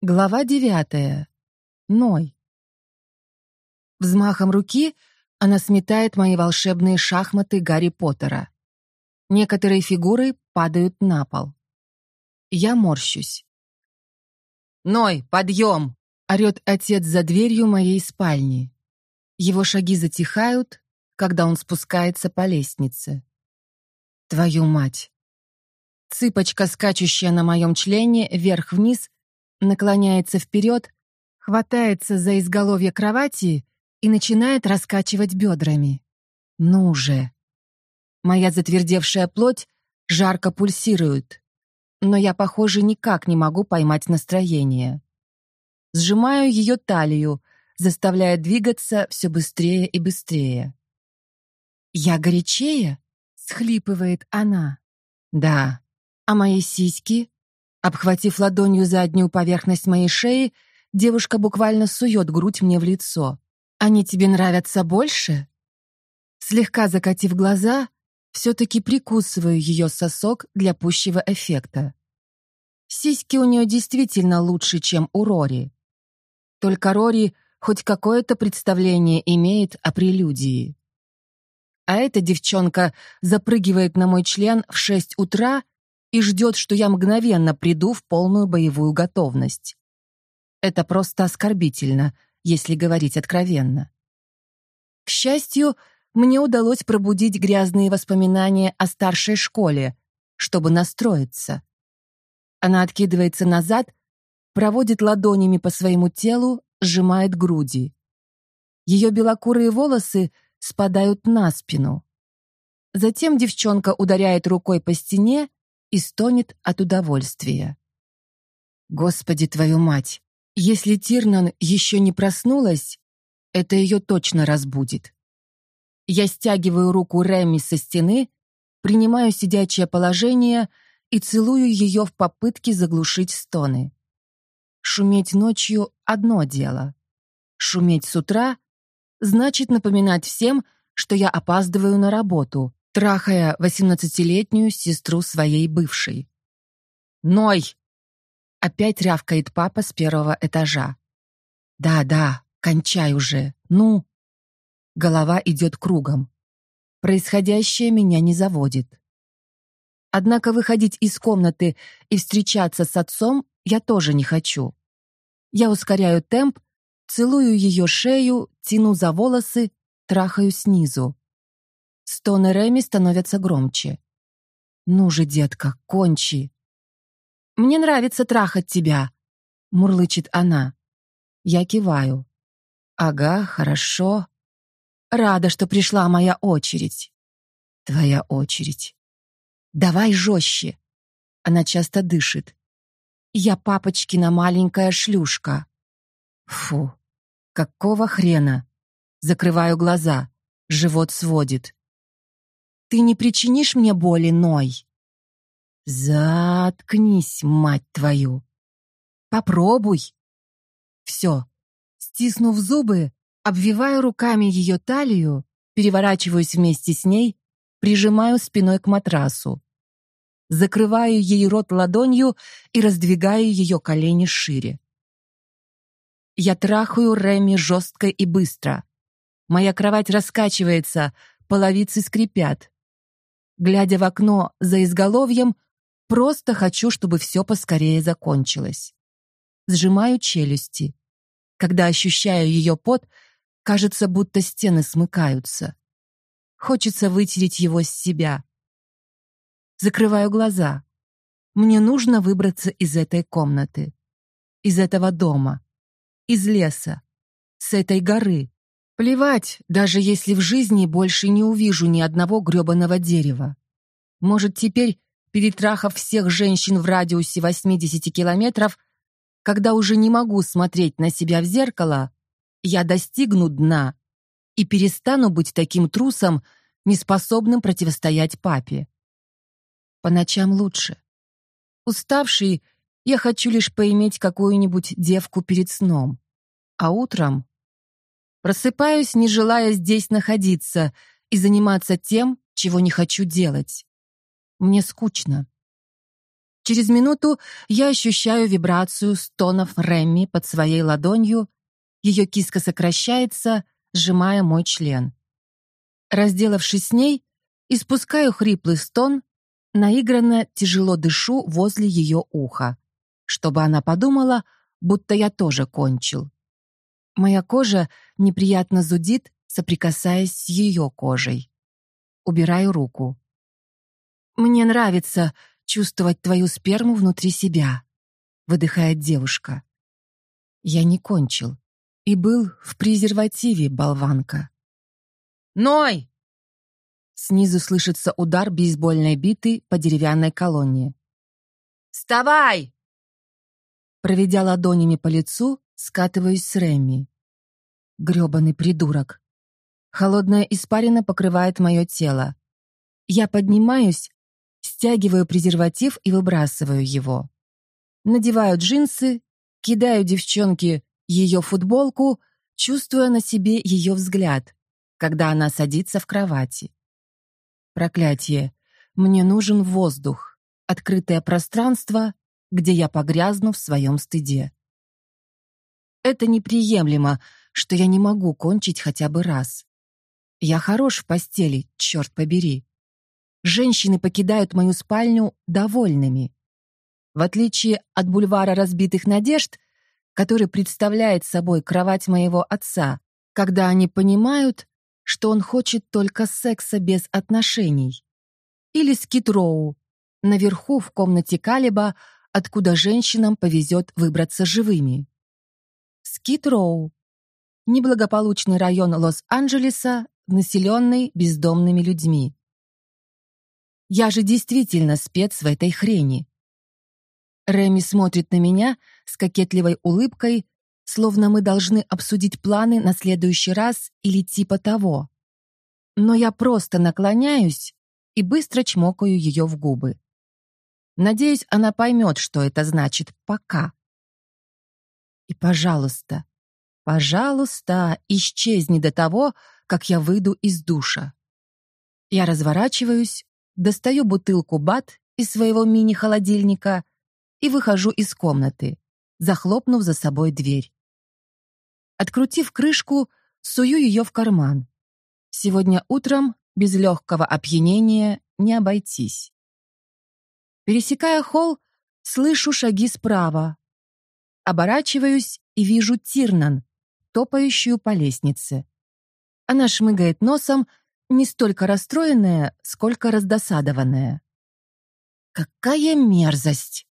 Глава девятая. Ной. Взмахом руки она сметает мои волшебные шахматы Гарри Поттера. Некоторые фигуры падают на пол. Я морщусь. «Ной, подъем!» — орёт отец за дверью моей спальни. Его шаги затихают, когда он спускается по лестнице. Твою мать! Цыпочка, скачущая на моем члене вверх-вниз, наклоняется вперед, хватается за изголовье кровати и начинает раскачивать бедрами. Ну же! Моя затвердевшая плоть жарко пульсирует, но я, похоже, никак не могу поймать настроение. Сжимаю ее талию, заставляя двигаться все быстрее и быстрее. «Я горячее?» — схлипывает она. «Да. А мои сиськи?» Обхватив ладонью заднюю поверхность моей шеи, девушка буквально сует грудь мне в лицо. «Они тебе нравятся больше?» Слегка закатив глаза, все-таки прикусываю ее сосок для пущего эффекта. Сиськи у нее действительно лучше, чем у Рори. Только Рори хоть какое-то представление имеет о прелюдии. А эта девчонка запрыгивает на мой член в шесть утра и ждет, что я мгновенно приду в полную боевую готовность. Это просто оскорбительно, если говорить откровенно. К счастью, мне удалось пробудить грязные воспоминания о старшей школе, чтобы настроиться. Она откидывается назад, проводит ладонями по своему телу, сжимает груди. Ее белокурые волосы спадают на спину. Затем девчонка ударяет рукой по стене и стонет от удовольствия. Господи, твою мать! Если Тирнан еще не проснулась, это ее точно разбудит. Я стягиваю руку Реми со стены, принимаю сидячее положение и целую ее в попытке заглушить стоны. Шуметь ночью — одно дело. Шуметь с утра — значит напоминать всем, что я опаздываю на работу, трахая восемнадцатилетнюю сестру своей бывшей. «Ной!» — опять рявкает папа с первого этажа. «Да-да, кончай уже, ну!» Голова идет кругом. Происходящее меня не заводит. Однако выходить из комнаты и встречаться с отцом я тоже не хочу. Я ускоряю темп, целую ее шею, тяну за волосы, трахаю снизу. Стоны Реми становятся громче. «Ну же, детка, кончи!» «Мне нравится трахать тебя!» — мурлычет она. Я киваю. «Ага, хорошо. Рада, что пришла моя очередь». «Твоя очередь». «Давай жестче!» Она часто дышит. «Я папочкина маленькая шлюшка». Фу, какого хрена? Закрываю глаза, живот сводит. Ты не причинишь мне боли, Ной?» «Заткнись, мать твою!» «Попробуй!» Все. Стиснув зубы, обвиваю руками ее талию, переворачиваюсь вместе с ней, прижимаю спиной к матрасу. Закрываю ей рот ладонью и раздвигаю ее колени шире. Я трахаю Реми жестко и быстро. Моя кровать раскачивается, половицы скрипят. Глядя в окно за изголовьем, просто хочу, чтобы все поскорее закончилось. Сжимаю челюсти. Когда ощущаю ее пот, кажется, будто стены смыкаются. Хочется вытереть его с себя. Закрываю глаза. Мне нужно выбраться из этой комнаты, из этого дома, из леса, с этой горы. Плевать, даже если в жизни больше не увижу ни одного грёбаного дерева. Может, теперь, перетрахав всех женщин в радиусе 80 километров, когда уже не могу смотреть на себя в зеркало, я достигну дна и перестану быть таким трусом, неспособным противостоять папе. По ночам лучше. Уставший, я хочу лишь поиметь какую-нибудь девку перед сном. А утром Просыпаюсь, не желая здесь находиться и заниматься тем, чего не хочу делать. Мне скучно. Через минуту я ощущаю вибрацию стонов Рэмми под своей ладонью, ее киска сокращается, сжимая мой член. Разделавшись с ней, испускаю хриплый стон, наигранно тяжело дышу возле ее уха, чтобы она подумала, будто я тоже кончил. Моя кожа неприятно зудит, соприкасаясь с ее кожей. Убираю руку. «Мне нравится чувствовать твою сперму внутри себя», — выдыхает девушка. Я не кончил и был в презервативе, болванка. «Ной!» Снизу слышится удар бейсбольной биты по деревянной колонне. «Вставай!» Проведя ладонями по лицу, скатываюсь с Рэмми. Грёбаный придурок. Холодная испарина покрывает мое тело. Я поднимаюсь, стягиваю презерватив и выбрасываю его. Надеваю джинсы, кидаю девчонке ее футболку, чувствуя на себе ее взгляд, когда она садится в кровати. Проклятие. Мне нужен воздух, открытое пространство, где я погрязну в своем стыде. Это неприемлемо, что я не могу кончить хотя бы раз. Я хорош в постели, черт побери. Женщины покидают мою спальню довольными. В отличие от бульвара разбитых надежд, который представляет собой кровать моего отца, когда они понимают, что он хочет только секса без отношений. Или Скитроу, наверху в комнате Калиба, откуда женщинам повезет выбраться живыми. Скитроу — неблагополучный район Лос-Анджелеса, населенный бездомными людьми. Я же действительно спец в этой хрени. Реми смотрит на меня с кокетливой улыбкой, словно мы должны обсудить планы на следующий раз или типа того. Но я просто наклоняюсь и быстро чмокаю ее в губы. Надеюсь, она поймет, что это значит «пока». И, пожалуйста, пожалуйста, исчезни до того, как я выйду из душа. Я разворачиваюсь, достаю бутылку бат из своего мини-холодильника и выхожу из комнаты, захлопнув за собой дверь. Открутив крышку, сую ее в карман. Сегодня утром без легкого опьянения не обойтись. Пересекая холл, слышу шаги справа. Оборачиваюсь и вижу Тирнан, топающую по лестнице. Она шмыгает носом, не столько расстроенная, сколько раздосадованная. «Какая мерзость!»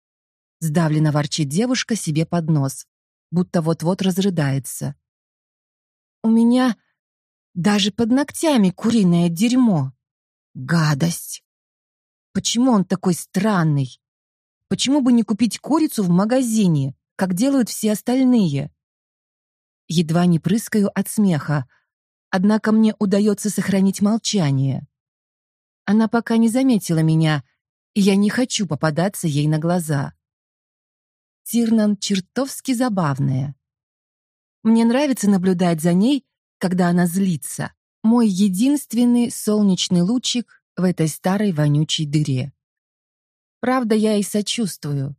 Сдавленно ворчит девушка себе под нос, будто вот-вот разрыдается. «У меня даже под ногтями куриное дерьмо. Гадость! Почему он такой странный? Почему бы не купить курицу в магазине, как делают все остальные?» Едва не прыскаю от смеха, однако мне удается сохранить молчание. Она пока не заметила меня, и я не хочу попадаться ей на глаза. Тирнан чертовски забавная. Мне нравится наблюдать за ней, когда она злится. Мой единственный солнечный лучик в этой старой вонючей дыре. Правда, я и сочувствую.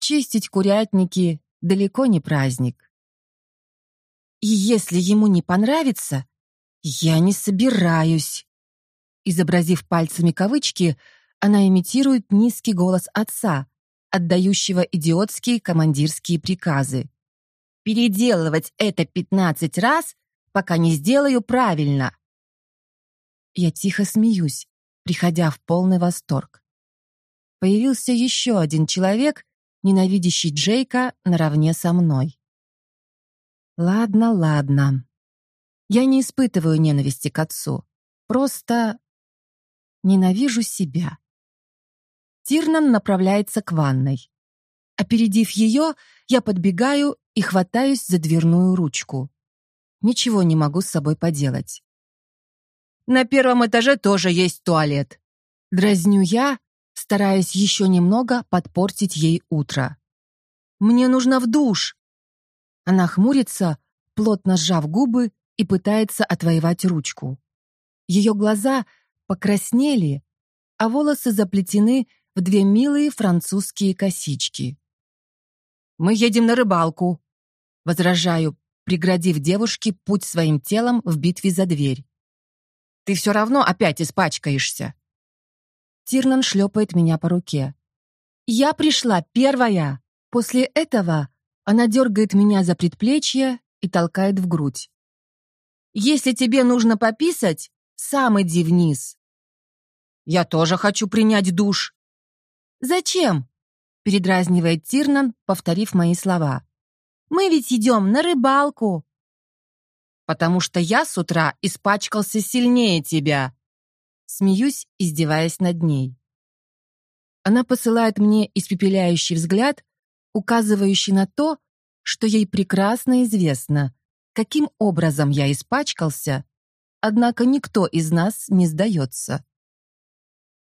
Чистить курятники далеко не праздник. И если ему не понравится, я не собираюсь. Изобразив пальцами кавычки, она имитирует низкий голос отца, отдающего идиотские командирские приказы. Переделывать это пятнадцать раз, пока не сделаю правильно. Я тихо смеюсь, приходя в полный восторг. Появился еще один человек, ненавидящий Джейка наравне со мной. Ладно, ладно. Я не испытываю ненависти к отцу. Просто ненавижу себя. Тирнан направляется к ванной. Опередив ее, я подбегаю и хватаюсь за дверную ручку. Ничего не могу с собой поделать. «На первом этаже тоже есть туалет», — дразню я, стараясь еще немного подпортить ей утро. «Мне нужно в душ!» Она хмурится, плотно сжав губы и пытается отвоевать ручку. Ее глаза покраснели, а волосы заплетены в две милые французские косички. «Мы едем на рыбалку», — возражаю, преградив девушке путь своим телом в битве за дверь. «Ты все равно опять испачкаешься». Тирнан шлепает меня по руке. «Я пришла первая!» После этого она дергает меня за предплечье и толкает в грудь. «Если тебе нужно пописать, сам иди вниз». «Я тоже хочу принять душ». «Зачем?» — передразнивает Тирнан, повторив мои слова. «Мы ведь идем на рыбалку». «Потому что я с утра испачкался сильнее тебя». Смеюсь, издеваясь над ней. Она посылает мне испепеляющий взгляд, указывающий на то, что ей прекрасно известно, каким образом я испачкался, однако никто из нас не сдается.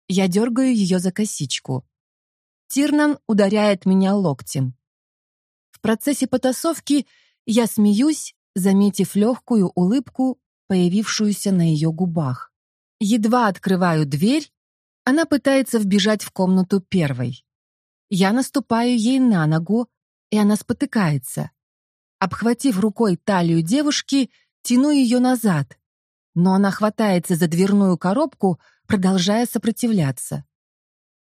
Я дергаю ее за косичку. Тирнан ударяет меня локтем. В процессе потасовки я смеюсь, заметив легкую улыбку, появившуюся на ее губах. Едва открываю дверь, она пытается вбежать в комнату первой. Я наступаю ей на ногу, и она спотыкается. Обхватив рукой талию девушки, тяну ее назад, но она хватается за дверную коробку, продолжая сопротивляться.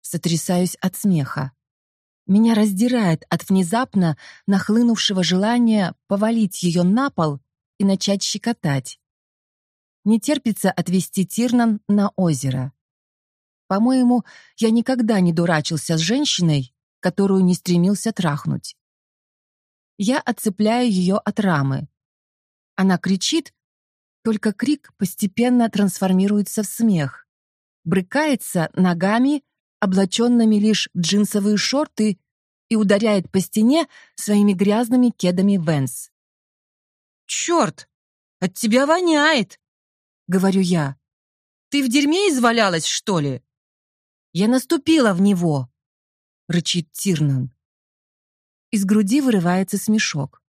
Сотрясаюсь от смеха. Меня раздирает от внезапно нахлынувшего желания повалить ее на пол и начать щекотать. Не терпится отвезти Тирнан на озеро. По-моему, я никогда не дурачился с женщиной, которую не стремился трахнуть. Я отцепляю ее от рамы. Она кричит, только крик постепенно трансформируется в смех. Брыкается ногами, облаченными лишь в джинсовые шорты, и ударяет по стене своими грязными кедами Венс. «Черт! От тебя воняет!» — говорю я. «Ты в дерьме извалялась, что ли?» Я наступила в него!» — рычит Тирнан. Из груди вырывается смешок.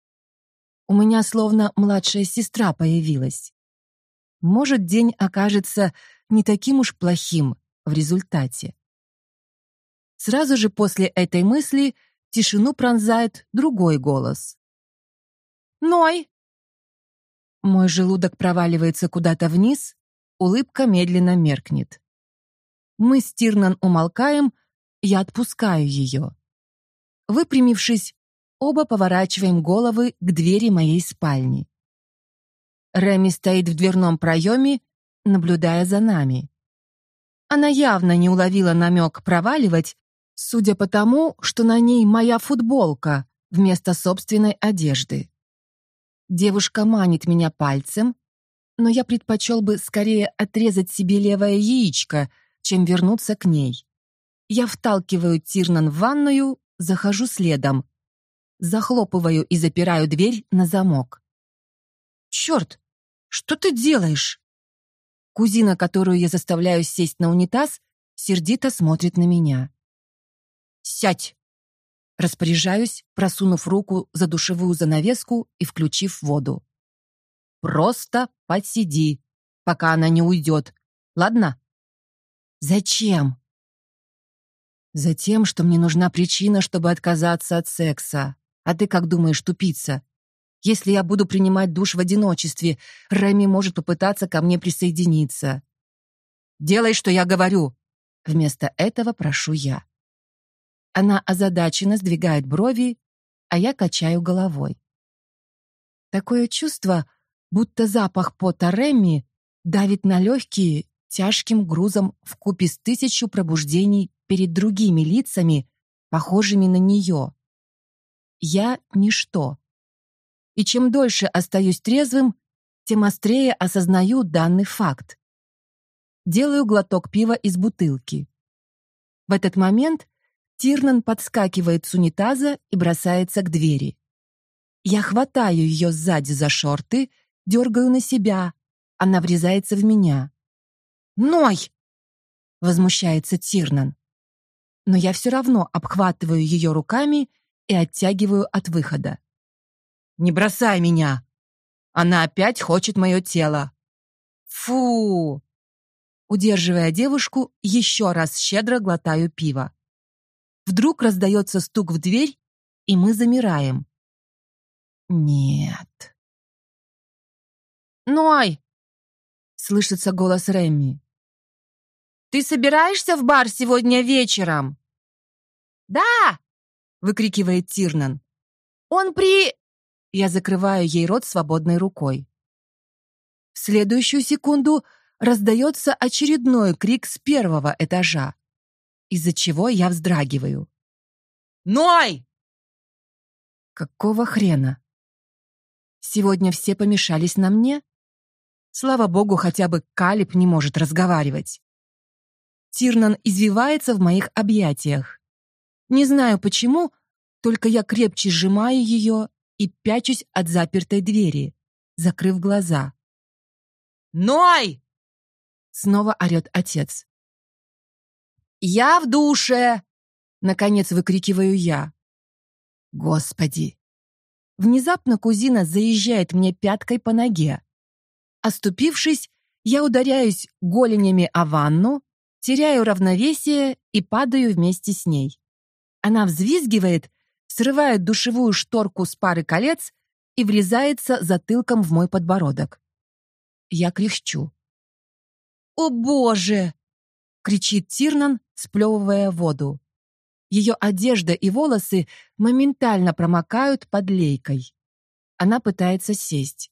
У меня словно младшая сестра появилась. Может, день окажется не таким уж плохим в результате. Сразу же после этой мысли тишину пронзает другой голос. «Ной!» Мой желудок проваливается куда-то вниз, улыбка медленно меркнет. Мы с Тирнан умолкаем, я отпускаю ее. Выпрямившись, оба поворачиваем головы к двери моей спальни. Реми стоит в дверном проеме, наблюдая за нами. Она явно не уловила намек проваливать, судя по тому, что на ней моя футболка вместо собственной одежды. Девушка манит меня пальцем, но я предпочел бы скорее отрезать себе левое яичко, чем вернуться к ней. Я вталкиваю Тирнан в ванную, захожу следом. Захлопываю и запираю дверь на замок. «Черт! Что ты делаешь?» Кузина, которую я заставляю сесть на унитаз, сердито смотрит на меня. «Сядь!» Распоряжаюсь, просунув руку за душевую занавеску и включив воду. «Просто посиди, пока она не уйдет. Ладно?» Зачем? Затем, что мне нужна причина, чтобы отказаться от секса. А ты как думаешь, тупица? Если я буду принимать душ в одиночестве, Рэми может попытаться ко мне присоединиться. Делай, что я говорю. Вместо этого прошу я. Она озадаченно сдвигает брови, а я качаю головой. Такое чувство, будто запах пота Рэмми давит на легкие тяжким грузом в купе с тысячу пробуждений перед другими лицами, похожими на нее. Я — ничто. И чем дольше остаюсь трезвым, тем острее осознаю данный факт. Делаю глоток пива из бутылки. В этот момент Тирнан подскакивает с унитаза и бросается к двери. Я хватаю ее сзади за шорты, дергаю на себя. Она врезается в меня. «Ной!» — возмущается Тирнан. Но я все равно обхватываю ее руками и оттягиваю от выхода. «Не бросай меня! Она опять хочет мое тело!» «Фу!» Удерживая девушку, еще раз щедро глотаю пиво. Вдруг раздается стук в дверь, и мы замираем. Нет. «Ной!» — слышится голос Рэмми. «Ты собираешься в бар сегодня вечером?» «Да!» — выкрикивает Тирнан. «Он при...» Я закрываю ей рот свободной рукой. В следующую секунду раздается очередной крик с первого этажа, из-за чего я вздрагиваю. «Ной!» Какого хрена? Сегодня все помешались на мне? Слава богу, хотя бы Калиб не может разговаривать. Тирнан извивается в моих объятиях. Не знаю почему, только я крепче сжимаю ее и пячусь от запертой двери, закрыв глаза. «Ной!» — снова орет отец. «Я в душе!» — наконец выкрикиваю я. «Господи!» Внезапно кузина заезжает мне пяткой по ноге. Оступившись, я ударяюсь голенями о ванну, теряю равновесие и падаю вместе с ней. Она взвизгивает, срывает душевую шторку с пары колец и врезается затылком в мой подбородок. Я кряхчу. «О, Боже!» — кричит Тирнан, сплевывая воду. Ее одежда и волосы моментально промокают под лейкой. Она пытается сесть.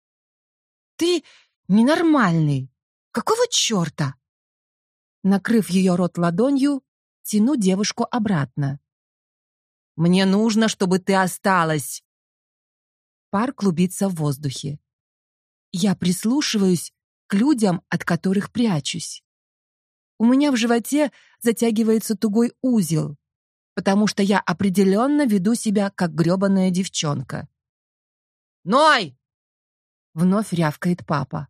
«Ты ненормальный! Какого черта?» Накрыв ее рот ладонью, тяну девушку обратно. «Мне нужно, чтобы ты осталась!» Пар клубится в воздухе. Я прислушиваюсь к людям, от которых прячусь. У меня в животе затягивается тугой узел, потому что я определенно веду себя как грёбаная девчонка. «Ной!» — вновь рявкает папа.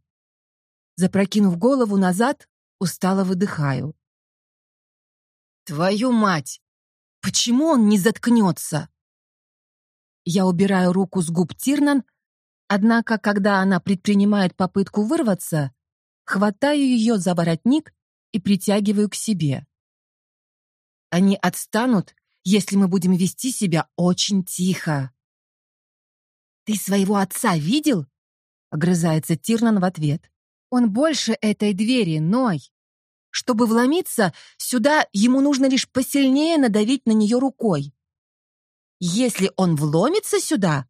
Запрокинув голову назад, устало выдыхаю. «Твою мать! Почему он не заткнется?» Я убираю руку с губ Тирнан, однако, когда она предпринимает попытку вырваться, хватаю ее за воротник и притягиваю к себе. Они отстанут, если мы будем вести себя очень тихо. «Ты своего отца видел?» — огрызается Тирнан в ответ. «Он больше этой двери, Ной. Чтобы вломиться сюда, ему нужно лишь посильнее надавить на нее рукой. Если он вломится сюда,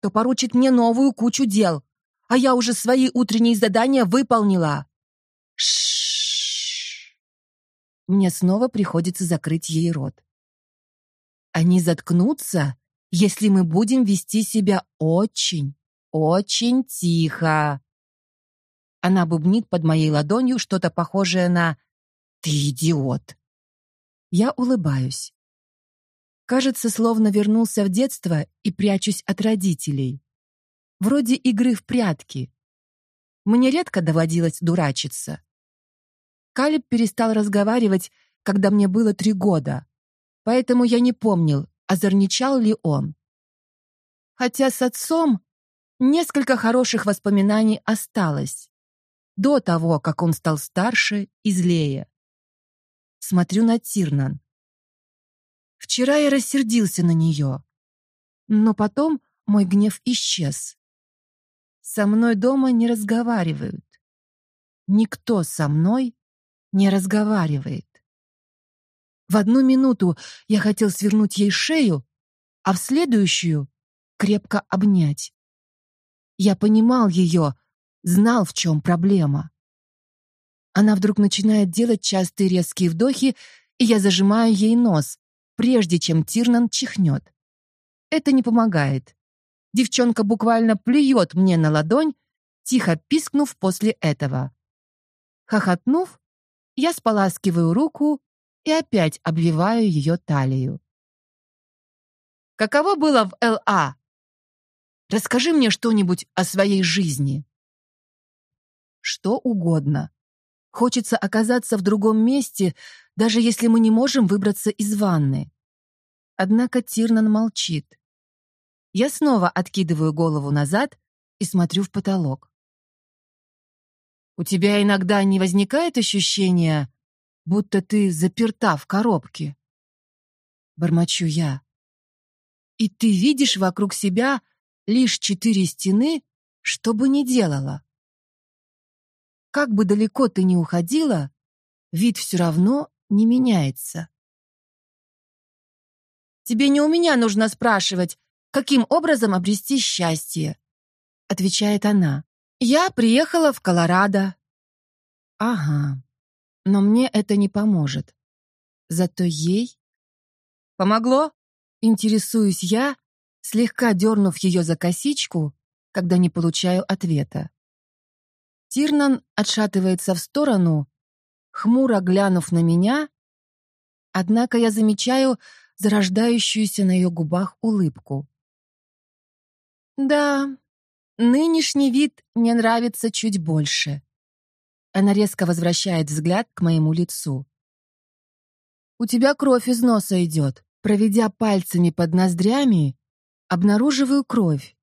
то поручит мне новую кучу дел, а я уже свои утренние задания выполнила. Шш. Мне снова приходится закрыть ей рот. Они заткнутся, если мы будем вести себя очень, очень тихо. Она бубнит под моей ладонью что-то похожее на «Ты идиот!». Я улыбаюсь. Кажется, словно вернулся в детство и прячусь от родителей. Вроде игры в прятки. Мне редко доводилось дурачиться. Калиб перестал разговаривать, когда мне было три года поэтому я не помнил, озорничал ли он. Хотя с отцом несколько хороших воспоминаний осталось до того, как он стал старше и злее. Смотрю на Тирнан. Вчера я рассердился на нее, но потом мой гнев исчез. Со мной дома не разговаривают. Никто со мной не разговаривает. В одну минуту я хотел свернуть ей шею, а в следующую — крепко обнять. Я понимал ее, знал, в чем проблема. Она вдруг начинает делать частые резкие вдохи, и я зажимаю ей нос, прежде чем Тирнан чихнет. Это не помогает. Девчонка буквально плюет мне на ладонь, тихо пискнув после этого. Хохотнув, я споласкиваю руку и опять обвиваю ее талию. Каково было в Л.А.? Расскажи мне что-нибудь о своей жизни. Что угодно. Хочется оказаться в другом месте, даже если мы не можем выбраться из ванны. Однако Тирнан молчит. Я снова откидываю голову назад и смотрю в потолок. «У тебя иногда не возникает ощущения, будто ты заперта в коробке. бормочу я. И ты видишь вокруг себя лишь четыре стены, что бы ни делала. Как бы далеко ты ни уходила, вид все равно не меняется. Тебе не у меня нужно спрашивать, каким образом обрести счастье, отвечает она. Я приехала в Колорадо. Ага. Но мне это не поможет. Зато ей помогло. Интересуюсь я, слегка дернув ее за косичку, когда не получаю ответа. Тирнан отшатывается в сторону, хмуро глянув на меня, однако я замечаю зарождающуюся на ее губах улыбку. Да, нынешний вид мне нравится чуть больше. Она резко возвращает взгляд к моему лицу. У тебя кровь из носа идет. Проведя пальцами под ноздрями, обнаруживаю кровь.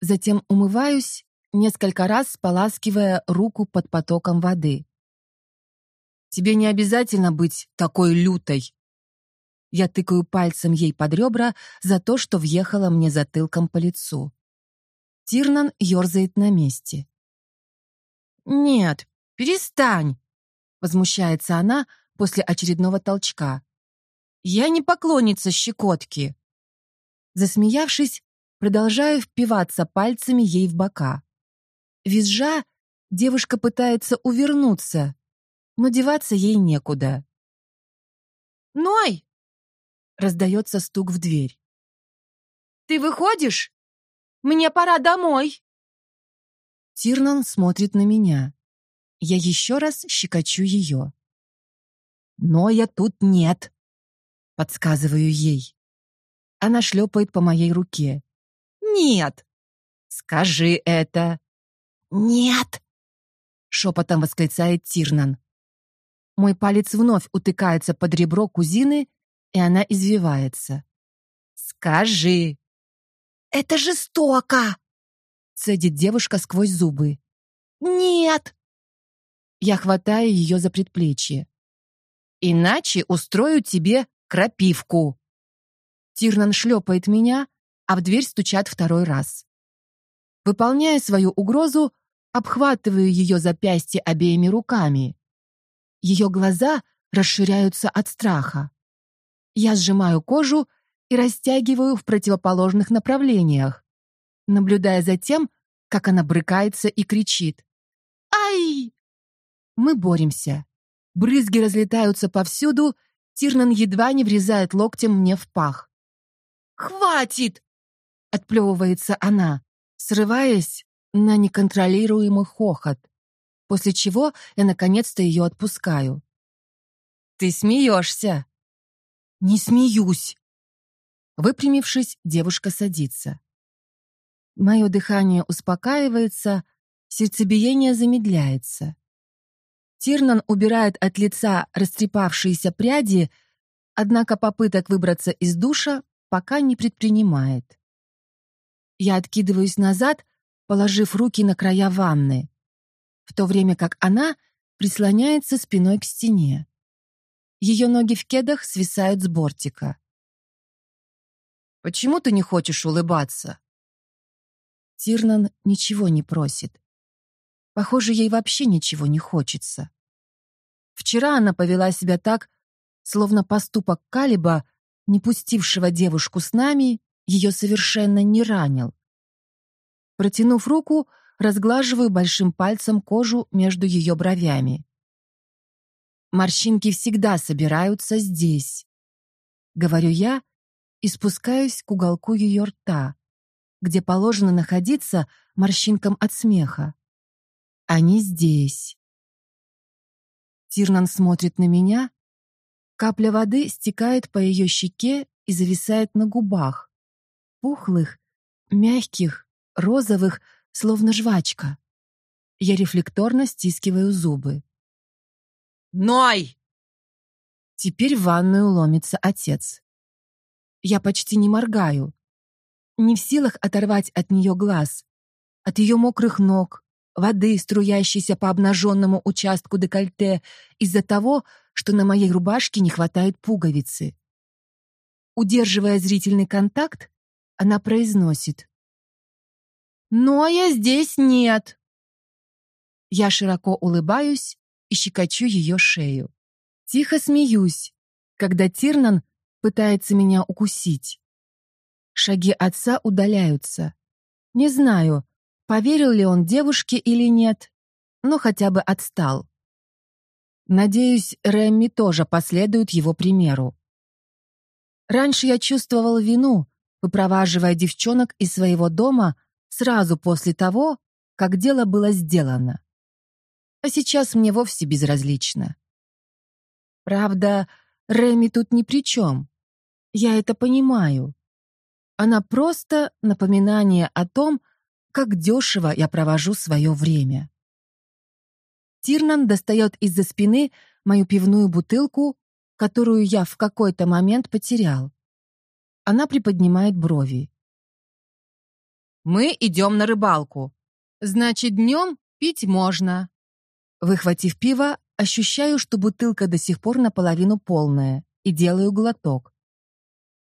Затем умываюсь, несколько раз споласкивая руку под потоком воды. Тебе не обязательно быть такой лютой. Я тыкаю пальцем ей под ребра за то, что въехала мне затылком по лицу. Тирнан ерзает на месте. «Нет, перестань!» — возмущается она после очередного толчка. «Я не поклонница щекотки!» Засмеявшись, продолжаю впиваться пальцами ей в бока. Визжа, девушка пытается увернуться, но деваться ей некуда. «Ной!» — раздается стук в дверь. «Ты выходишь? Мне пора домой!» Тирнан смотрит на меня. Я еще раз щекочу ее. «Но я тут нет!» — подсказываю ей. Она шлепает по моей руке. «Нет!» «Скажи это!» «Нет!» — шепотом восклицает Тирнан. Мой палец вновь утыкается под ребро кузины, и она извивается. «Скажи!» «Это жестоко!» — цедит девушка сквозь зубы. «Нет!» Я хватаю ее за предплечье. «Иначе устрою тебе крапивку!» Тирнан шлепает меня, а в дверь стучат второй раз. Выполняя свою угрозу, обхватываю ее запястье обеими руками. Ее глаза расширяются от страха. Я сжимаю кожу и растягиваю в противоположных направлениях, наблюдая за тем, как она брыкается и кричит. «Ай!» Мы боремся. Брызги разлетаются повсюду, Тирнан едва не врезает локтем мне в пах. «Хватит!» — отплевывается она, срываясь на неконтролируемый хохот после чего я наконец-то ее отпускаю. «Ты смеешься!» «Не смеюсь!» Выпрямившись, девушка садится. Мое дыхание успокаивается, сердцебиение замедляется. Тирнан убирает от лица растрепавшиеся пряди, однако попыток выбраться из душа пока не предпринимает. Я откидываюсь назад, положив руки на края ванны в то время как она прислоняется спиной к стене. Ее ноги в кедах свисают с бортика. «Почему ты не хочешь улыбаться?» Тирнан ничего не просит. Похоже, ей вообще ничего не хочется. Вчера она повела себя так, словно поступок Калиба, не пустившего девушку с нами, ее совершенно не ранил. Протянув руку, разглаживаю большим пальцем кожу между ее бровями. Морщинки всегда собираются здесь. Говорю я и спускаюсь к уголку ее рта, где положено находиться морщинкам от смеха. Они здесь. Тирнан смотрит на меня. Капля воды стекает по ее щеке и зависает на губах. Пухлых, мягких, розовых, словно жвачка. Я рефлекторно стискиваю зубы. «Ной!» Теперь в ванную ломится отец. Я почти не моргаю. Не в силах оторвать от нее глаз. От ее мокрых ног, воды, струящейся по обнаженному участку декольте из-за того, что на моей рубашке не хватает пуговицы. Удерживая зрительный контакт, она произносит. «Но я здесь нет!» Я широко улыбаюсь и щекочу ее шею. Тихо смеюсь, когда Тирнан пытается меня укусить. Шаги отца удаляются. Не знаю, поверил ли он девушке или нет, но хотя бы отстал. Надеюсь, Рэмми тоже последует его примеру. Раньше я чувствовал вину, выпроваживая девчонок из своего дома сразу после того, как дело было сделано. А сейчас мне вовсе безразлично. Правда, Реми тут ни при чем. Я это понимаю. Она просто напоминание о том, как дешево я провожу свое время. Тирнан достает из-за спины мою пивную бутылку, которую я в какой-то момент потерял. Она приподнимает брови. «Мы идем на рыбалку. Значит, днем пить можно». Выхватив пиво, ощущаю, что бутылка до сих пор наполовину полная, и делаю глоток.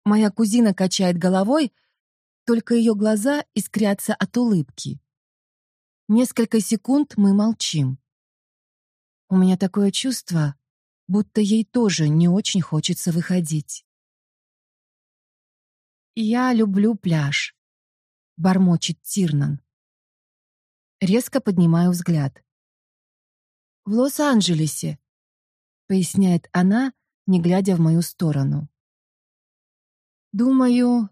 Моя кузина качает головой, только ее глаза искрятся от улыбки. Несколько секунд мы молчим. У меня такое чувство, будто ей тоже не очень хочется выходить. «Я люблю пляж», — бормочет Тирнан. Резко поднимаю взгляд. «В Лос-Анджелесе», — поясняет она, не глядя в мою сторону. «Думаю,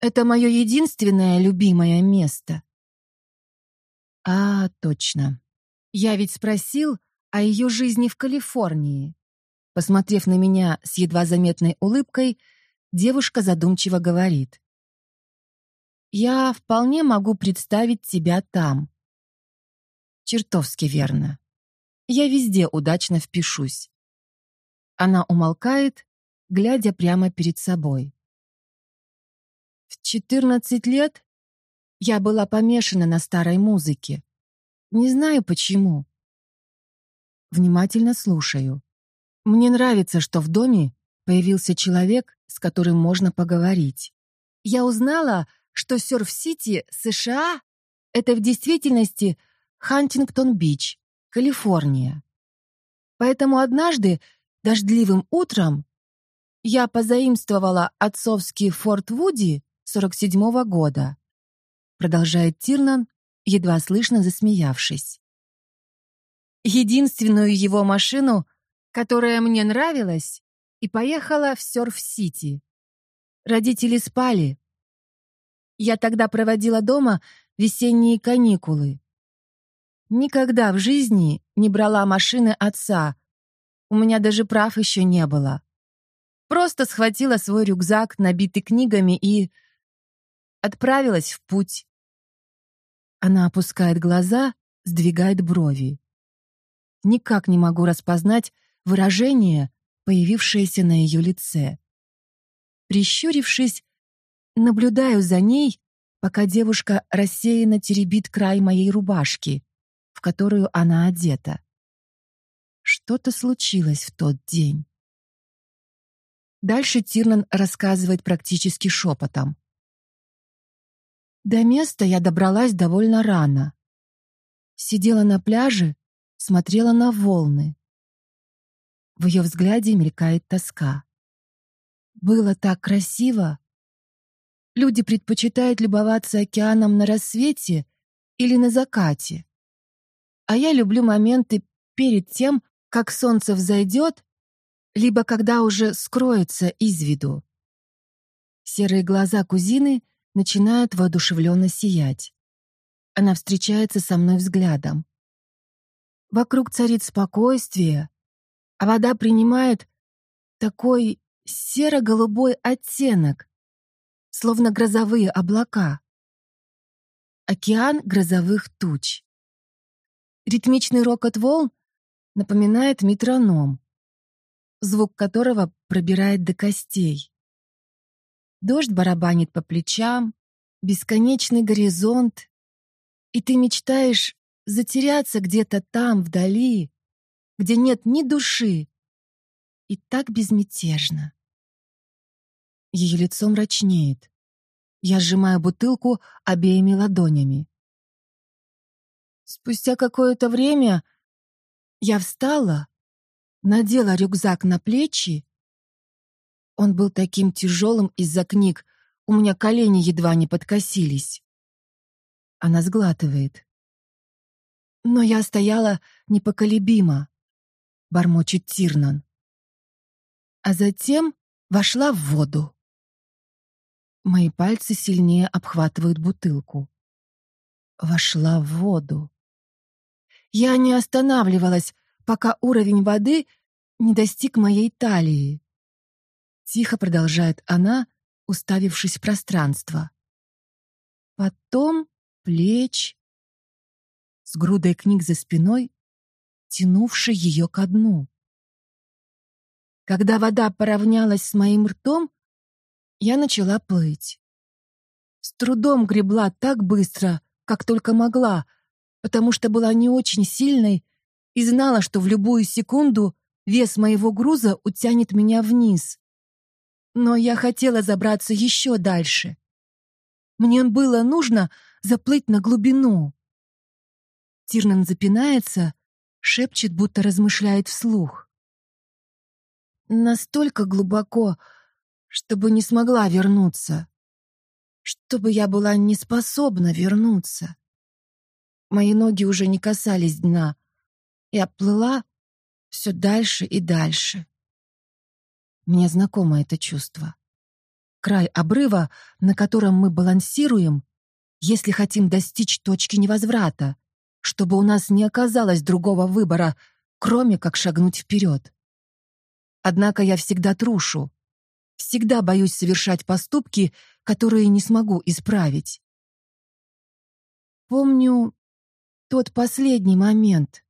это мое единственное любимое место». «А, точно. Я ведь спросил о ее жизни в Калифорнии». Посмотрев на меня с едва заметной улыбкой, девушка задумчиво говорит. «Я вполне могу представить тебя там». Чертовски верно. Я везде удачно впишусь. Она умолкает, глядя прямо перед собой. В 14 лет я была помешана на старой музыке. Не знаю почему. Внимательно слушаю. Мне нравится, что в доме появился человек, с которым можно поговорить. Я узнала, что Сёрф-Сити, США — это в действительности Хантингтон-Бич, Калифорния. Поэтому однажды, дождливым утром, я позаимствовала отцовский Форд Вуди 47-го года. Продолжает Тирнан, едва слышно засмеявшись. Единственную его машину, которая мне нравилась, и поехала в Сёрф-Сити. Родители спали. Я тогда проводила дома весенние каникулы. Никогда в жизни не брала машины отца. У меня даже прав еще не было. Просто схватила свой рюкзак, набитый книгами, и отправилась в путь. Она опускает глаза, сдвигает брови. Никак не могу распознать выражение, появившееся на ее лице. Прищурившись, наблюдаю за ней, пока девушка рассеянно теребит край моей рубашки в которую она одета. Что-то случилось в тот день. Дальше Тирнан рассказывает практически шепотом. До места я добралась довольно рано. Сидела на пляже, смотрела на волны. В ее взгляде мелькает тоска. Было так красиво. Люди предпочитают любоваться океаном на рассвете или на закате. А я люблю моменты перед тем, как солнце взойдет, либо когда уже скроется из виду. Серые глаза кузины начинают воодушевленно сиять. Она встречается со мной взглядом. Вокруг царит спокойствие, а вода принимает такой серо-голубой оттенок, словно грозовые облака. Океан грозовых туч. Ритмичный рокот волн напоминает метроном, звук которого пробирает до костей. Дождь барабанит по плечам, бесконечный горизонт, и ты мечтаешь затеряться где-то там, вдали, где нет ни души, и так безмятежно. Ее лицо мрачнеет. Я сжимаю бутылку обеими ладонями. Спустя какое-то время я встала, надела рюкзак на плечи. Он был таким тяжелым из-за книг, у меня колени едва не подкосились. Она сглатывает. Но я стояла непоколебимо, бормочет Тирнан. А затем вошла в воду. Мои пальцы сильнее обхватывают бутылку. Вошла в воду. Я не останавливалась, пока уровень воды не достиг моей талии. Тихо продолжает она, уставившись в пространство. Потом плеч, с грудой книг за спиной, тянувшей ее ко дну. Когда вода поравнялась с моим ртом, я начала плыть. С трудом гребла так быстро, как только могла, потому что была не очень сильной и знала, что в любую секунду вес моего груза утянет меня вниз. Но я хотела забраться еще дальше. Мне было нужно заплыть на глубину. Тирнан запинается, шепчет, будто размышляет вслух. Настолько глубоко, чтобы не смогла вернуться. Чтобы я была не способна вернуться. Мои ноги уже не касались дна. Я плыла все дальше и дальше. Мне знакомо это чувство. Край обрыва, на котором мы балансируем, если хотим достичь точки невозврата, чтобы у нас не оказалось другого выбора, кроме как шагнуть вперед. Однако я всегда трушу, всегда боюсь совершать поступки, которые не смогу исправить. Помню тот последний момент.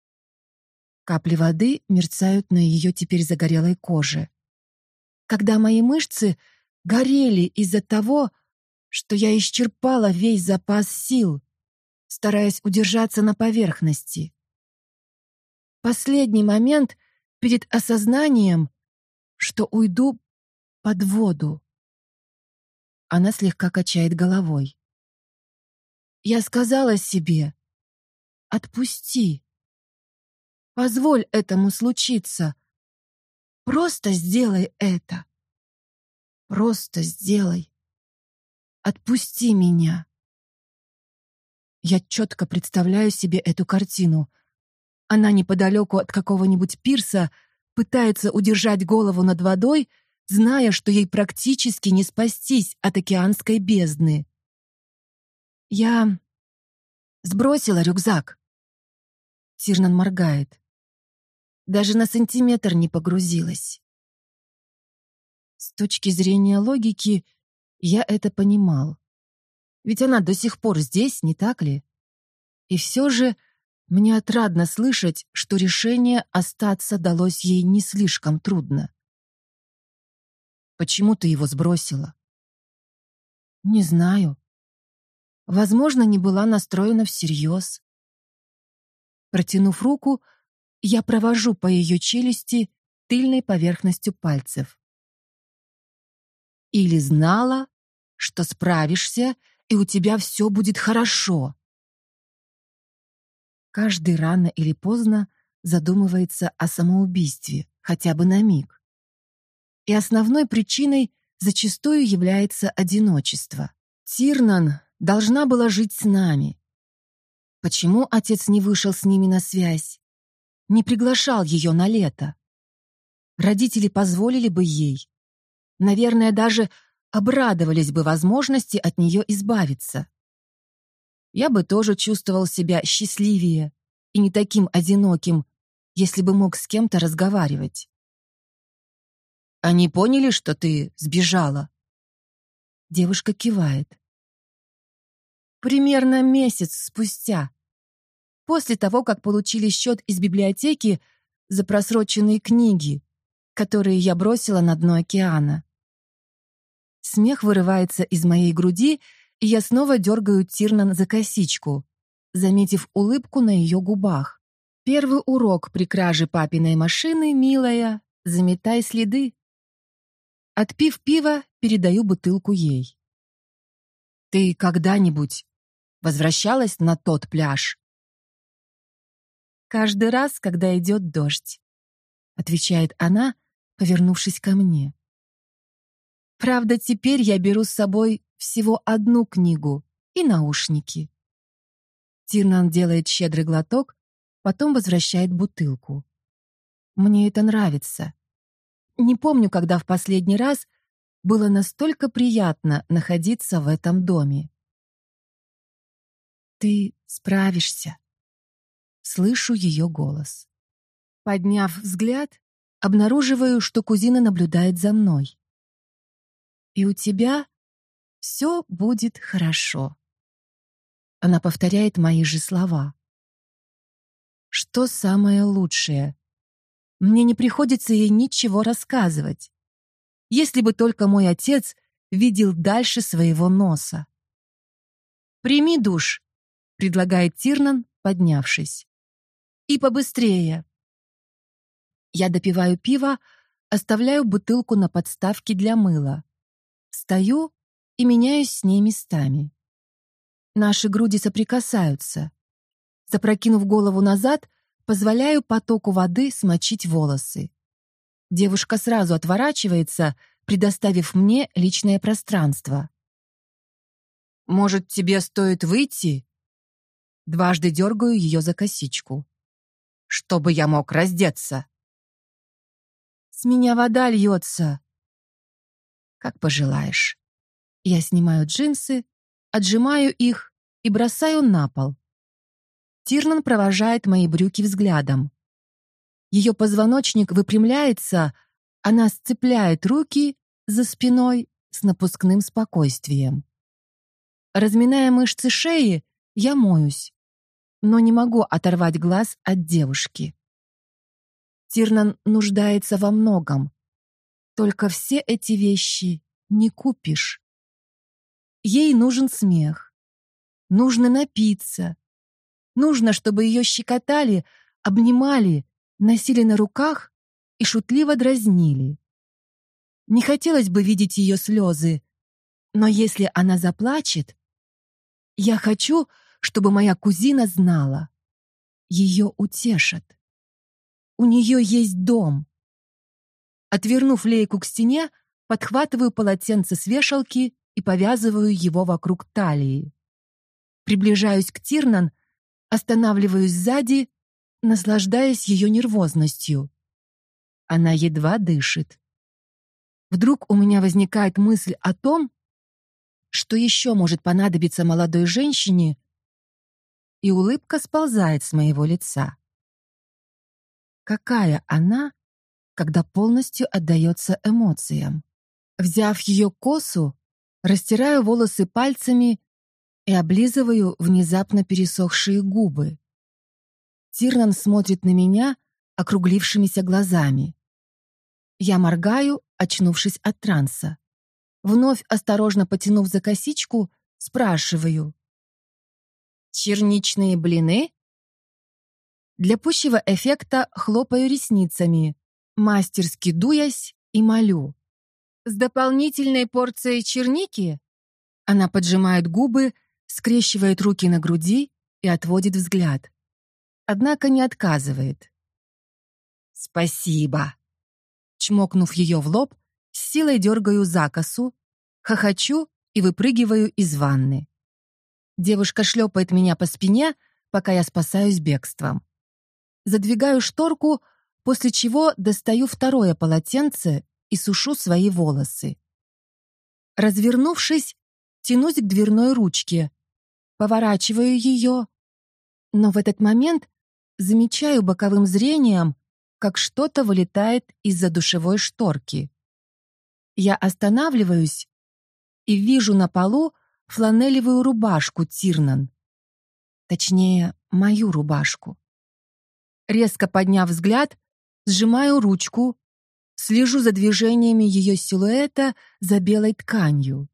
Капли воды мерцают на ее теперь загорелой коже. Когда мои мышцы горели из-за того, что я исчерпала весь запас сил, стараясь удержаться на поверхности. Последний момент перед осознанием, что уйду под воду. Она слегка качает головой. Я сказала себе, отпусти. Позволь этому случиться. Просто сделай это. Просто сделай. Отпусти меня. Я четко представляю себе эту картину. Она неподалеку от какого-нибудь пирса пытается удержать голову над водой, зная, что ей практически не спастись от океанской бездны. Я сбросила рюкзак. Тирнан моргает. Даже на сантиметр не погрузилась. С точки зрения логики, я это понимал. Ведь она до сих пор здесь, не так ли? И все же мне отрадно слышать, что решение остаться далось ей не слишком трудно. Почему ты его сбросила? Не знаю. Возможно, не была настроена всерьез. Протянув руку, я провожу по ее челюсти тыльной поверхностью пальцев. Или знала, что справишься, и у тебя все будет хорошо. Каждый рано или поздно задумывается о самоубийстве, хотя бы на миг. И основной причиной зачастую является одиночество. Тирнан должна была жить с нами. Почему отец не вышел с ними на связь? Не приглашал ее на лето? Родители позволили бы ей. Наверное, даже обрадовались бы возможности от нее избавиться я бы тоже чувствовал себя счастливее и не таким одиноким, если бы мог с кем-то разговаривать. Они поняли, что ты сбежала? Девушка кивает. Примерно месяц спустя, после того, как получили счет из библиотеки за просроченные книги, которые я бросила на дно океана. Смех вырывается из моей груди, и я снова дергаю Тирнан за косичку, заметив улыбку на ее губах. Первый урок при краже папиной машины, милая, заметай следы. Отпив пива, передаю бутылку ей. «Ты когда-нибудь возвращалась на тот пляж?» «Каждый раз, когда идет дождь», — отвечает она, повернувшись ко мне. «Правда, теперь я беру с собой всего одну книгу и наушники». Тирнан делает щедрый глоток, потом возвращает бутылку. Мне это нравится. Не помню, когда в последний раз было настолько приятно находиться в этом доме. «Ты справишься», Слышу ее голос. Подняв взгляд, обнаруживаю, что кузина наблюдает за мной. «И у тебя все будет хорошо». Она повторяет мои же слова. Что самое лучшее? Мне не приходится ей ничего рассказывать. Если бы только мой отец видел дальше своего носа. «Прими душ», — предлагает Тирнан, поднявшись. И побыстрее. Я допиваю пиво, оставляю бутылку на подставке для мыла. Встаю и меняюсь с ней местами. Наши груди соприкасаются. Запрокинув голову назад, позволяю потоку воды смочить волосы. Девушка сразу отворачивается, предоставив мне личное пространство. «Может, тебе стоит выйти?» Дважды дергаю ее за косичку чтобы я мог раздеться. С меня вода льется. Как пожелаешь. Я снимаю джинсы, отжимаю их и бросаю на пол. Тирнан провожает мои брюки взглядом. Ее позвоночник выпрямляется, она сцепляет руки за спиной с напускным спокойствием. Разминая мышцы шеи, я моюсь но не могу оторвать глаз от девушки. Тирнан нуждается во многом. Только все эти вещи не купишь. Ей нужен смех. Нужно напиться. Нужно, чтобы ее щекотали, обнимали, носили на руках и шутливо дразнили. Не хотелось бы видеть ее слезы, но если она заплачет, я хочу, чтобы моя кузина знала. Ее утешат. У нее есть дом. Отвернув лейку к стене, подхватываю полотенце с вешалки и повязываю его вокруг талии. Приближаюсь к Тирнан, останавливаюсь сзади, наслаждаясь ее нервозностью. Она едва дышит. Вдруг у меня возникает мысль о том, что еще может понадобиться молодой женщине, и улыбка сползает с моего лица. Какая она, когда полностью отдается эмоциям? Взяв ее косу, растираю волосы пальцами и облизываю внезапно пересохшие губы. Тирнан смотрит на меня округлившимися глазами. Я моргаю, очнувшись от транса. Вновь осторожно потянув за косичку, спрашиваю. Черничные блины? Для пущего эффекта хлопаю ресницами, мастерски дуясь и молю. С дополнительной порцией черники? Она поджимает губы, скрещивает руки на груди и отводит взгляд. Однако не отказывает. «Спасибо!» Чмокнув ее в лоб, с силой дергаю за косу, хохочу и выпрыгиваю из ванны. Девушка шлепает меня по спине, пока я спасаюсь бегством. Задвигаю шторку, после чего достаю второе полотенце и сушу свои волосы. Развернувшись, тянусь к дверной ручке, поворачиваю ее, но в этот момент замечаю боковым зрением, как что-то вылетает из-за душевой шторки. Я останавливаюсь и вижу на полу фланелевую рубашку Тирнан. Точнее, мою рубашку. Резко подняв взгляд, сжимаю ручку, слежу за движениями ее силуэта за белой тканью.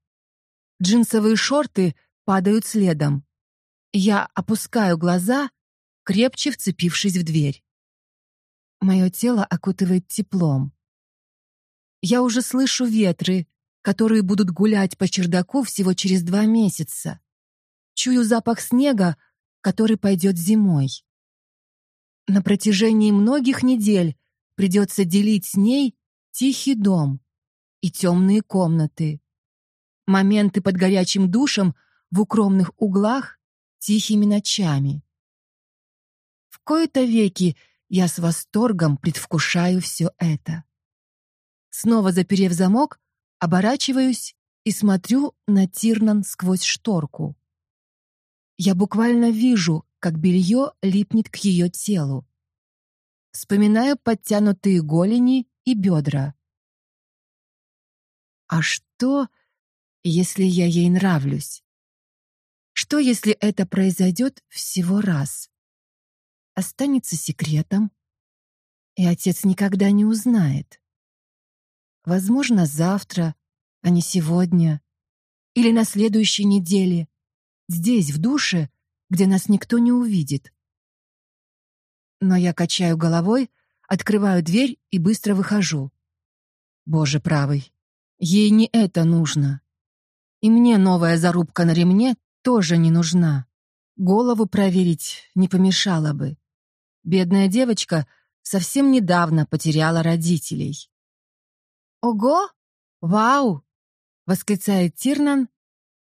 Джинсовые шорты падают следом. Я опускаю глаза, крепче вцепившись в дверь. Мое тело окутывает теплом. Я уже слышу ветры, которые будут гулять по чердаку всего через два месяца. Чую запах снега, который пойдет зимой. На протяжении многих недель придется делить с ней тихий дом и темные комнаты. Моменты под горячим душем в укромных углах тихими ночами. В кои-то веки я с восторгом предвкушаю все это. Снова заперев замок, оборачиваюсь и смотрю на Тирнан сквозь шторку. Я буквально вижу, как белье липнет к ее телу. Вспоминаю подтянутые голени и бедра. А что, если я ей нравлюсь? Что, если это произойдет всего раз? Останется секретом, и отец никогда не узнает. Возможно, завтра, а не сегодня. Или на следующей неделе. Здесь, в душе, где нас никто не увидит. Но я качаю головой, открываю дверь и быстро выхожу. Боже правый, ей не это нужно. И мне новая зарубка на ремне тоже не нужна. Голову проверить не помешало бы. Бедная девочка совсем недавно потеряла родителей. «Ого! Вау!» — восклицает Тирнан,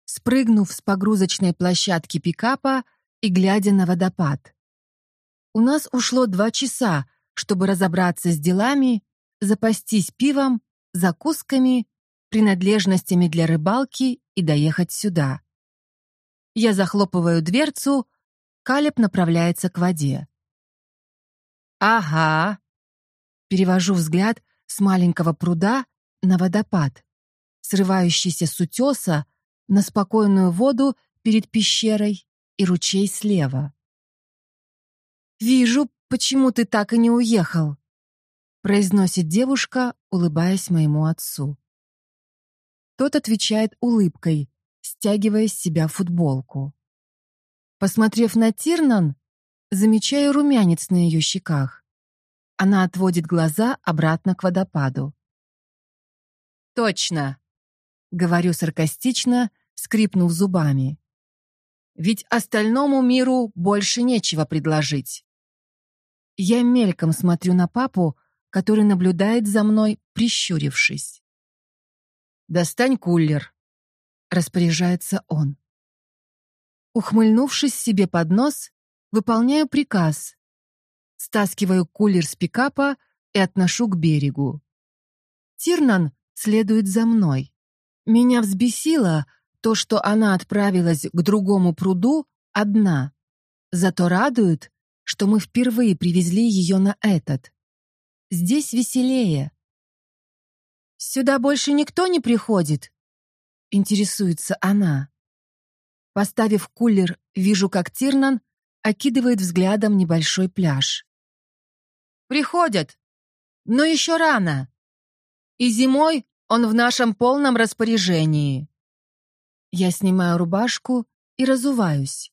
спрыгнув с погрузочной площадки пикапа и глядя на водопад. «У нас ушло два часа, чтобы разобраться с делами, запастись пивом, закусками, принадлежностями для рыбалки и доехать сюда». Я захлопываю дверцу, Калеб направляется к воде. «Ага», — перевожу взгляд с маленького пруда на водопад, срывающийся с утеса на спокойную воду перед пещерой и ручей слева. «Вижу, почему ты так и не уехал», произносит девушка, улыбаясь моему отцу. Тот отвечает улыбкой, стягивая с себя футболку. Посмотрев на Тирнан, замечаю румянец на ее щеках. Она отводит глаза обратно к водопаду. «Точно!» — говорю саркастично, скрипнув зубами. «Ведь остальному миру больше нечего предложить». Я мельком смотрю на папу, который наблюдает за мной, прищурившись. «Достань кулер», — распоряжается он. Ухмыльнувшись себе под нос, выполняю приказ, стаскиваю кулер с пикапа и отношу к берегу. Тирнан следует за мной. Меня взбесило то, что она отправилась к другому пруду одна. Зато радует, что мы впервые привезли ее на этот. Здесь веселее. «Сюда больше никто не приходит?» — интересуется она. Поставив кулер, вижу, как Тирнан окидывает взглядом небольшой пляж. Приходят, но еще рано. И зимой он в нашем полном распоряжении. Я снимаю рубашку и разуваюсь.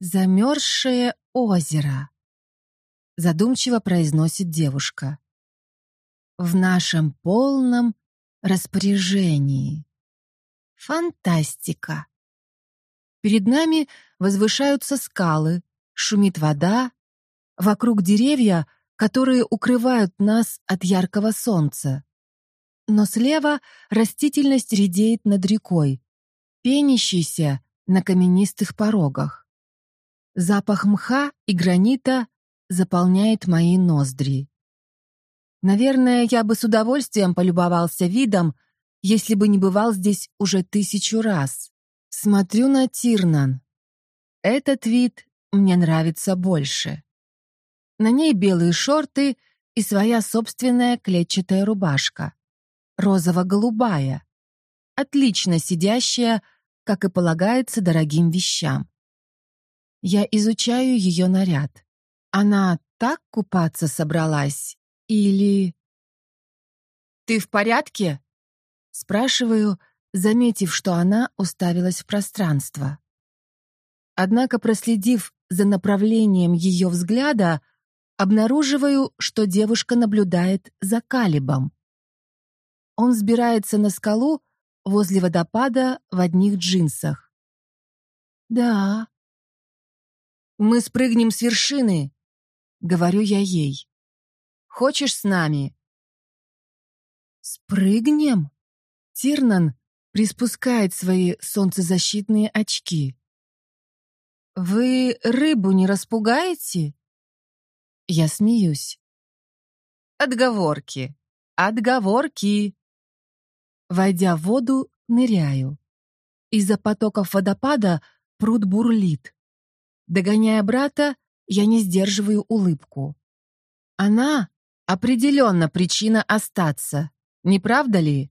Замерзшее озеро. Задумчиво произносит девушка. В нашем полном распоряжении. Фантастика. Перед нами возвышаются скалы, шумит вода, Вокруг деревья, которые укрывают нас от яркого солнца. Но слева растительность редеет над рекой, пенящейся на каменистых порогах. Запах мха и гранита заполняет мои ноздри. Наверное, я бы с удовольствием полюбовался видом, если бы не бывал здесь уже тысячу раз. Смотрю на Тирнан. Этот вид мне нравится больше. На ней белые шорты и своя собственная клетчатая рубашка. Розово-голубая. Отлично сидящая, как и полагается дорогим вещам. Я изучаю ее наряд. Она так купаться собралась? Или... «Ты в порядке?» Спрашиваю, заметив, что она уставилась в пространство. Однако, проследив за направлением ее взгляда, обнаруживаю, что девушка наблюдает за Калибом. он взбирается на скалу возле водопада в одних джинсах. «Да». «Мы спрыгнем с вершины», — говорю я ей. «Хочешь с нами?» «Спрыгнем?» Тирнан приспускает свои солнцезащитные очки. «Вы рыбу не распугаете?» Я смеюсь. «Отговорки! Отговорки!» Войдя в воду, ныряю. Из-за потоков водопада пруд бурлит. Догоняя брата, я не сдерживаю улыбку. Она определенно причина остаться, не правда ли?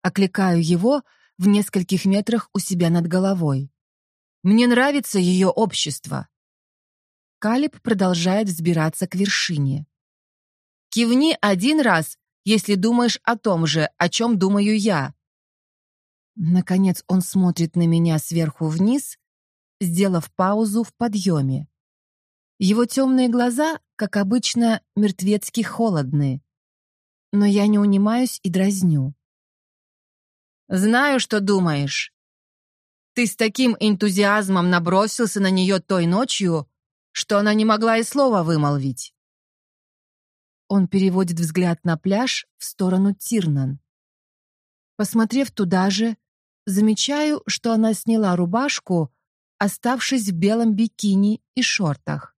Окликаю его в нескольких метрах у себя над головой. Мне нравится ее общество. Калиб продолжает взбираться к вершине. Кивни один раз, если думаешь о том же, о чем думаю я. Наконец он смотрит на меня сверху вниз, сделав паузу в подъеме. Его темные глаза, как обычно, мертвецки холодны. Но я не унимаюсь и дразню. «Знаю, что думаешь. Ты с таким энтузиазмом набросился на нее той ночью, что она не могла и слова вымолвить. Он переводит взгляд на пляж в сторону Тирнан. Посмотрев туда же, замечаю, что она сняла рубашку, оставшись в белом бикини и шортах.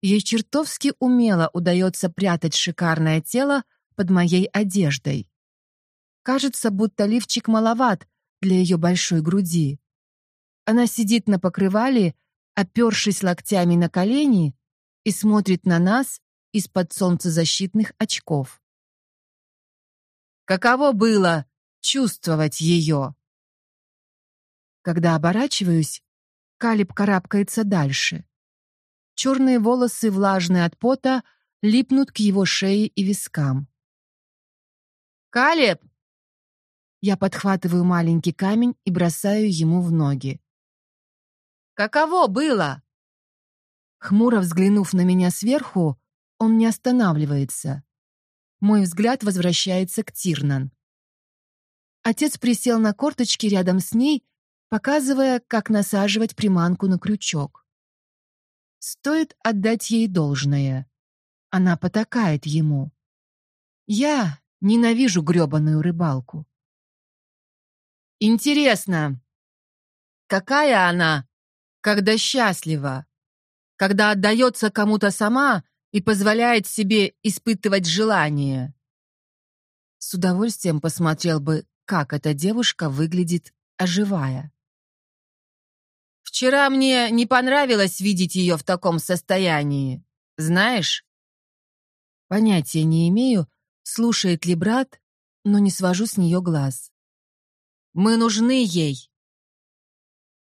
Ей чертовски умело удается прятать шикарное тело под моей одеждой. Кажется, будто лифчик маловат для ее большой груди. Она сидит на покрывале, опершись локтями на колени, и смотрит на нас из-под солнцезащитных очков. Каково было чувствовать ее? Когда оборачиваюсь, Калиб карабкается дальше. Черные волосы, влажные от пота, липнут к его шее и вискам. «Калеб!» Я подхватываю маленький камень и бросаю ему в ноги. «Каково было?» Хмуро взглянув на меня сверху, он не останавливается. Мой взгляд возвращается к Тирнан. Отец присел на корточки рядом с ней, показывая, как насаживать приманку на крючок. Стоит отдать ей должное. Она потакает ему. Я ненавижу грёбаную рыбалку. Интересно, какая она, когда счастлива? Когда отдается кому-то сама и позволяет себе испытывать желание? С удовольствием посмотрел бы, как эта девушка выглядит, оживая. Вчера мне не понравилось видеть ее в таком состоянии. Знаешь? Понятия не имею, слушает ли брат, но не свожу с нее глаз. Мы нужны ей.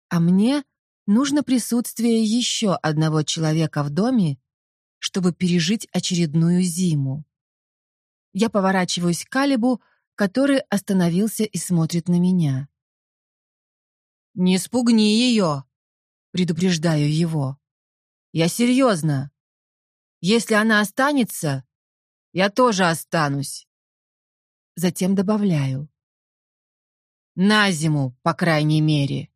А мне нужно присутствие еще одного человека в доме, чтобы пережить очередную зиму. Я поворачиваюсь к Калибу, который остановился и смотрит на меня. «Не спугни ее!» — предупреждаю его. «Я серьезно. Если она останется, я тоже останусь». Затем добавляю. На зиму, по крайней мере.